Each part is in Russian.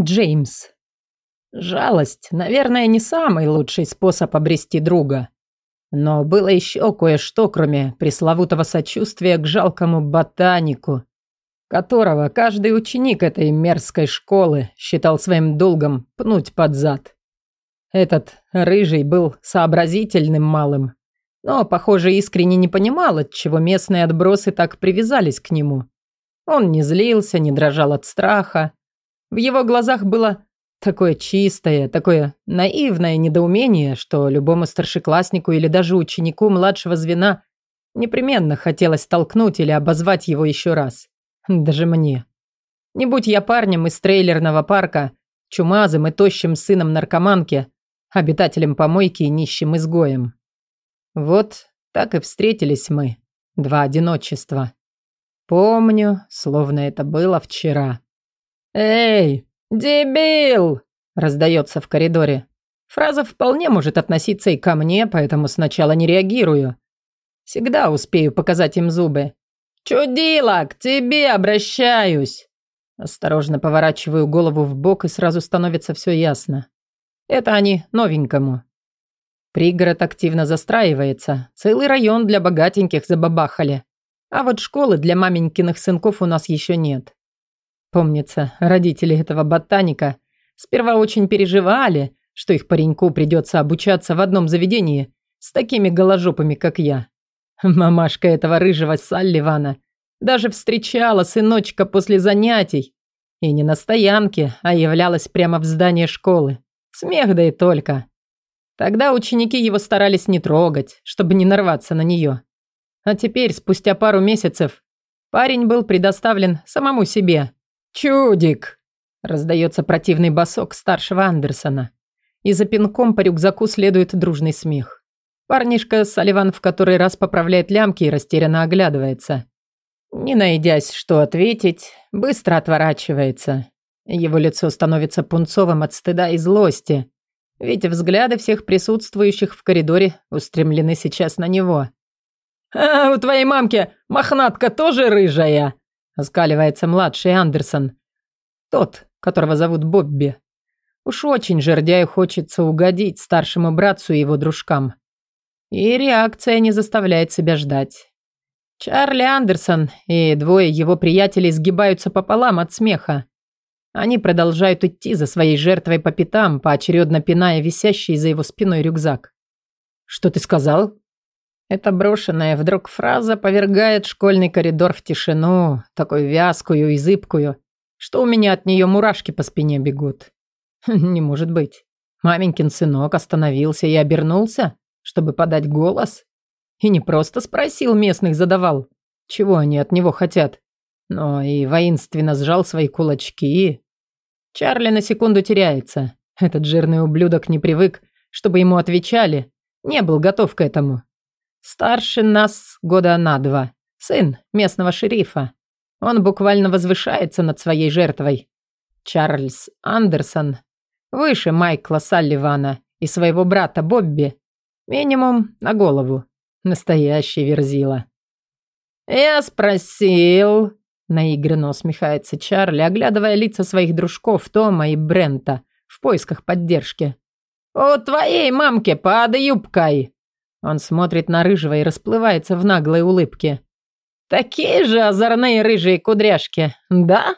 Джеймс. Жалость, наверное, не самый лучший способ обрести друга. Но было еще кое-что, кроме пресловутого сочувствия к жалкому ботанику, которого каждый ученик этой мерзкой школы считал своим долгом пнуть под зад. Этот рыжий был сообразительным малым, но, похоже, искренне не понимал, отчего местные отбросы так привязались к нему. Он не злился, не дрожал от страха. В его глазах было Такое чистое, такое наивное недоумение, что любому старшекласснику или даже ученику младшего звена непременно хотелось толкнуть или обозвать его еще раз. Даже мне. Не будь я парнем из трейлерного парка, чумазым и тощим сыном наркоманки, обитателем помойки и нищим изгоем. Вот так и встретились мы, два одиночества. Помню, словно это было вчера. «Эй, «Дебил!» – раздается в коридоре. Фраза вполне может относиться и ко мне, поэтому сначала не реагирую. Всегда успею показать им зубы. «Чудила, к тебе обращаюсь!» Осторожно поворачиваю голову в бок и сразу становится все ясно. Это они новенькому. Пригород активно застраивается. Целый район для богатеньких забабахали. А вот школы для маменькиных сынков у нас еще нет. Помнится, родители этого ботаника сперва очень переживали, что их пареньку придется обучаться в одном заведении с такими голожопами, как я. Мамашка этого рыжего Салливана даже встречала сыночка после занятий. И не на стоянке, а являлась прямо в здании школы. Смех да и только. Тогда ученики его старались не трогать, чтобы не нарваться на нее. А теперь, спустя пару месяцев, парень был предоставлен самому себе. «Чудик!» – раздается противный босок старшего Андерсона. И за пинком по рюкзаку следует дружный смех. Парнишка Салливан в который раз поправляет лямки и растерянно оглядывается. Не найдясь, что ответить, быстро отворачивается. Его лицо становится пунцовым от стыда и злости, ведь взгляды всех присутствующих в коридоре устремлены сейчас на него. «А у твоей мамки мохнатка тоже рыжая?» Оскаливается младший Андерсон. Тот, которого зовут Бобби. Уж очень жердяю хочется угодить старшему братцу и его дружкам. И реакция не заставляет себя ждать. Чарли Андерсон и двое его приятелей сгибаются пополам от смеха. Они продолжают идти за своей жертвой по пятам, поочередно пиная висящий за его спиной рюкзак. «Что ты сказал?» Эта брошенная вдруг фраза повергает школьный коридор в тишину, такую вязкую и зыбкую, что у меня от нее мурашки по спине бегут. Не может быть. Маменькин сынок остановился и обернулся, чтобы подать голос. И не просто спросил местных, задавал, чего они от него хотят, но и воинственно сжал свои кулачки. Чарли на секунду теряется. Этот жирный ублюдок не привык, чтобы ему отвечали, не был готов к этому. Старше нас года на два. Сын местного шерифа. Он буквально возвышается над своей жертвой. Чарльз Андерсон выше Майкла Салливана и своего брата Бобби. Минимум на голову. Настоящий верзила. «Я спросил...» Наигранно усмехается Чарли, оглядывая лица своих дружков Тома и Брента в поисках поддержки. «У твоей мамки под юбкой он смотрит на рыжего и расплывается в наглой улыбке. «Такие же озорные рыжие кудряшки, да?»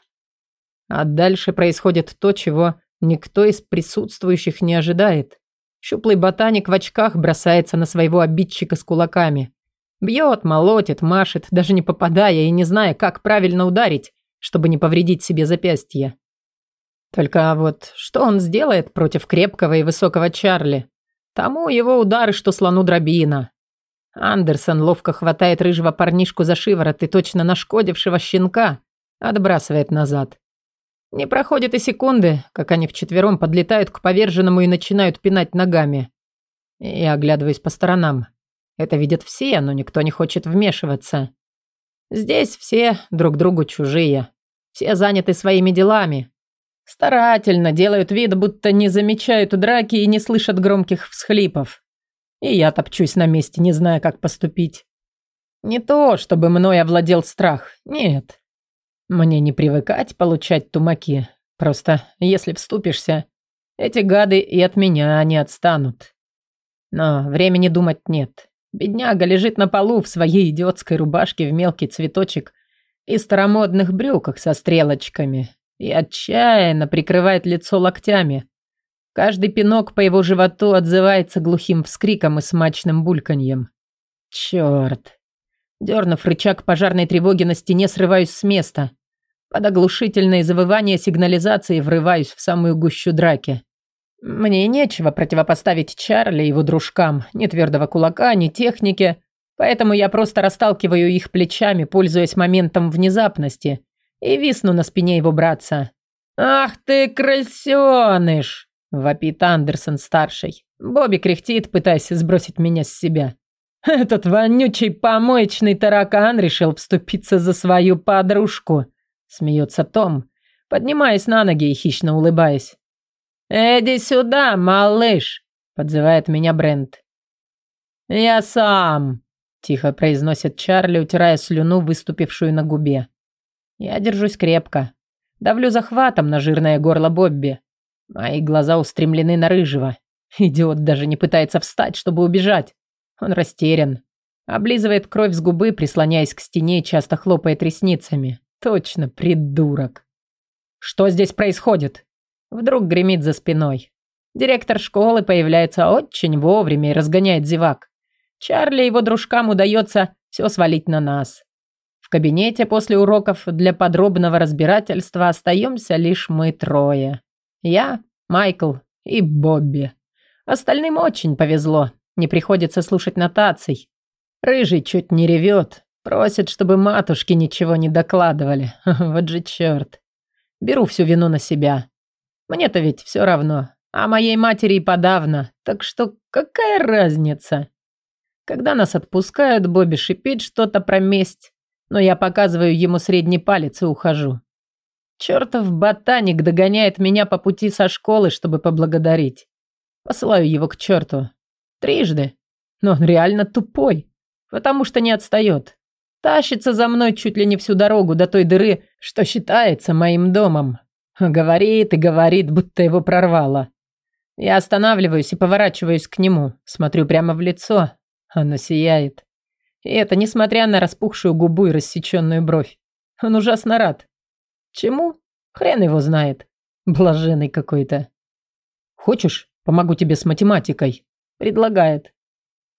А дальше происходит то, чего никто из присутствующих не ожидает. Щуплый ботаник в очках бросается на своего обидчика с кулаками. Бьет, молотит, машет, даже не попадая и не зная, как правильно ударить, чтобы не повредить себе запястье. Только вот что он сделает против крепкого и высокого Чарли? Тому его удары, что слону дробина. Андерсон ловко хватает рыжего парнишку за шиворот и точно нашкодившего щенка отбрасывает назад. Не проходит и секунды, как они вчетвером подлетают к поверженному и начинают пинать ногами. Я оглядываюсь по сторонам. Это видят все, но никто не хочет вмешиваться. Здесь все друг другу чужие. Все заняты своими делами. Старательно делают вид, будто не замечают драки и не слышат громких всхлипов. И я топчусь на месте, не зная, как поступить. Не то, чтобы мной овладел страх, нет. Мне не привыкать получать тумаки. Просто, если вступишься, эти гады и от меня не отстанут. Но времени думать нет. Бедняга лежит на полу в своей идиотской рубашке в мелкий цветочек и старомодных брюках со стрелочками и отчаянно прикрывает лицо локтями. Каждый пинок по его животу отзывается глухим вскриком и смачным бульканьем. Черт! Дернув рычаг пожарной тревоги на стене, срываюсь с места. Под оглушительное завывание сигнализации врываюсь в самую гущу драки. Мне нечего противопоставить Чарли и его дружкам, ни твердого кулака, ни техники, поэтому я просто расталкиваю их плечами, пользуясь моментом внезапности, и висну на спине его братца. «Ах ты, крысёныш!» – вопит Андерсон-старший. Бобби кряхтит, пытаясь сбросить меня с себя. «Этот вонючий помоечный таракан решил вступиться за свою подружку», – смеется Том, поднимаясь на ноги и хищно улыбаясь. «Эди сюда, малыш!» – подзывает меня Брент. «Я сам!» – тихо произносит Чарли, утирая слюну, выступившую на губе. Я держусь крепко. Давлю захватом на жирное горло Бобби. Мои глаза устремлены на рыжего. Идиот даже не пытается встать, чтобы убежать. Он растерян. Облизывает кровь с губы, прислоняясь к стене и часто хлопает ресницами. Точно, придурок. Что здесь происходит? Вдруг гремит за спиной. Директор школы появляется очень вовремя и разгоняет зевак. Чарли и его дружкам удается все свалить на нас. В кабинете после уроков для подробного разбирательства остаемся лишь мы трое. Я, Майкл и Бобби. Остальным очень повезло. Не приходится слушать нотаций. Рыжий чуть не ревет. Просит, чтобы матушки ничего не докладывали. Вот же черт. Беру всю вину на себя. Мне-то ведь все равно. А моей матери и подавно. Так что какая разница? Когда нас отпускают, Бобби шипит что-то про месть. Но я показываю ему средний палец и ухожу. Чертов ботаник догоняет меня по пути со школы, чтобы поблагодарить. Посылаю его к черту. Трижды. Но он реально тупой, потому что не отстает. Тащится за мной чуть ли не всю дорогу до той дыры, что считается моим домом. Говорит и говорит, будто его прорвало. Я останавливаюсь и поворачиваюсь к нему, смотрю прямо в лицо. Оно сияет. И это несмотря на распухшую губу и рассеченную бровь. Он ужасно рад. Чему? Хрен его знает. Блаженный какой-то. Хочешь, помогу тебе с математикой? Предлагает.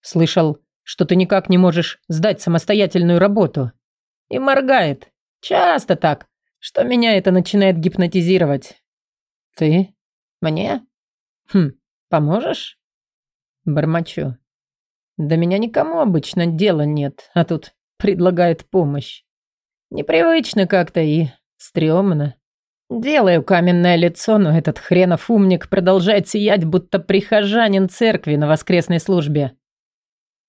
Слышал, что ты никак не можешь сдать самостоятельную работу. И моргает. Часто так что меня это начинает гипнотизировать. Ты? Мне? Хм, поможешь? Бормочу. До меня никому обычно дела нет, а тут предлагает помощь. Непривычно как-то и стрёмно. Делаю каменное лицо, но этот хренов умник продолжает сиять, будто прихожанин церкви на воскресной службе.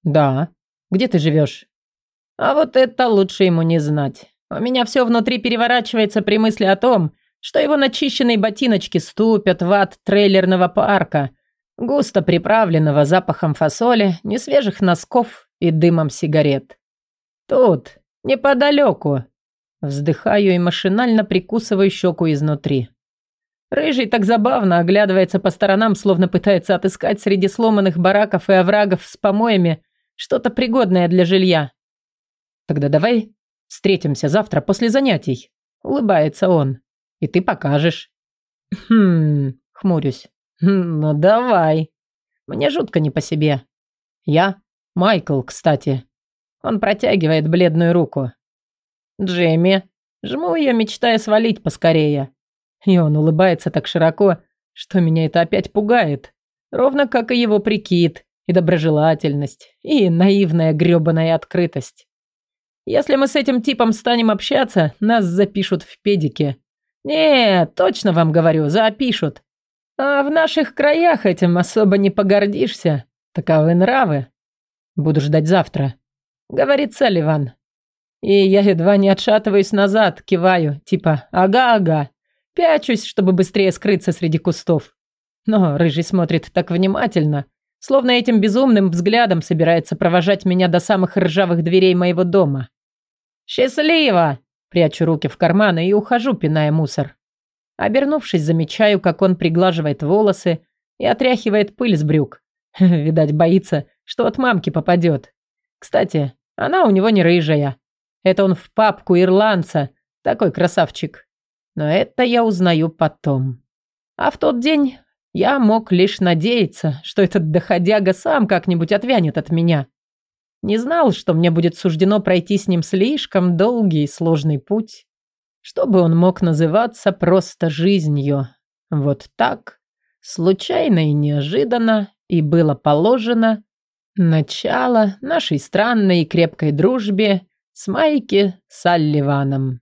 Да. Где ты живешь? А вот это лучше ему не знать. У меня все внутри переворачивается при мысли о том, что его начищенные ботиночки ступят в ад трейлерного парка, густо приправленного запахом фасоли, несвежих носков и дымом сигарет. Тут, неподалеку. Вздыхаю и машинально прикусываю щеку изнутри. Рыжий так забавно оглядывается по сторонам, словно пытается отыскать среди сломанных бараков и оврагов с помоями что-то пригодное для жилья. Тогда давай Встретимся завтра после занятий. Улыбается он. И ты покажешь. Хм, хмурюсь. Ну давай. Мне жутко не по себе. Я Майкл, кстати. Он протягивает бледную руку. Джейми. Жму ее, мечтая свалить поскорее. И он улыбается так широко, что меня это опять пугает. Ровно как и его прикид, и доброжелательность, и наивная грёбаная открытость. Если мы с этим типом станем общаться, нас запишут в педике. Нет, точно вам говорю, запишут. А в наших краях этим особо не погордишься. Таковы нравы. Буду ждать завтра. Говорит Салливан. И я едва не отшатываюсь назад, киваю, типа «ага-ага». Пячусь, чтобы быстрее скрыться среди кустов. Но Рыжий смотрит так внимательно, словно этим безумным взглядом собирается провожать меня до самых ржавых дверей моего дома. «Счастливо!» Прячу руки в карманы и ухожу, пиная мусор. Обернувшись, замечаю, как он приглаживает волосы и отряхивает пыль с брюк. Видать, боится, что от мамки попадет. Кстати, она у него не рыжая. Это он в папку ирландца. Такой красавчик. Но это я узнаю потом. А в тот день я мог лишь надеяться, что этот доходяга сам как-нибудь отвянет от меня. Не знал, что мне будет суждено пройти с ним слишком долгий и сложный путь, чтобы он мог называться просто жизнью. Вот так, случайно и неожиданно, и было положено начало нашей странной и крепкой дружбе с Майки Салливаном.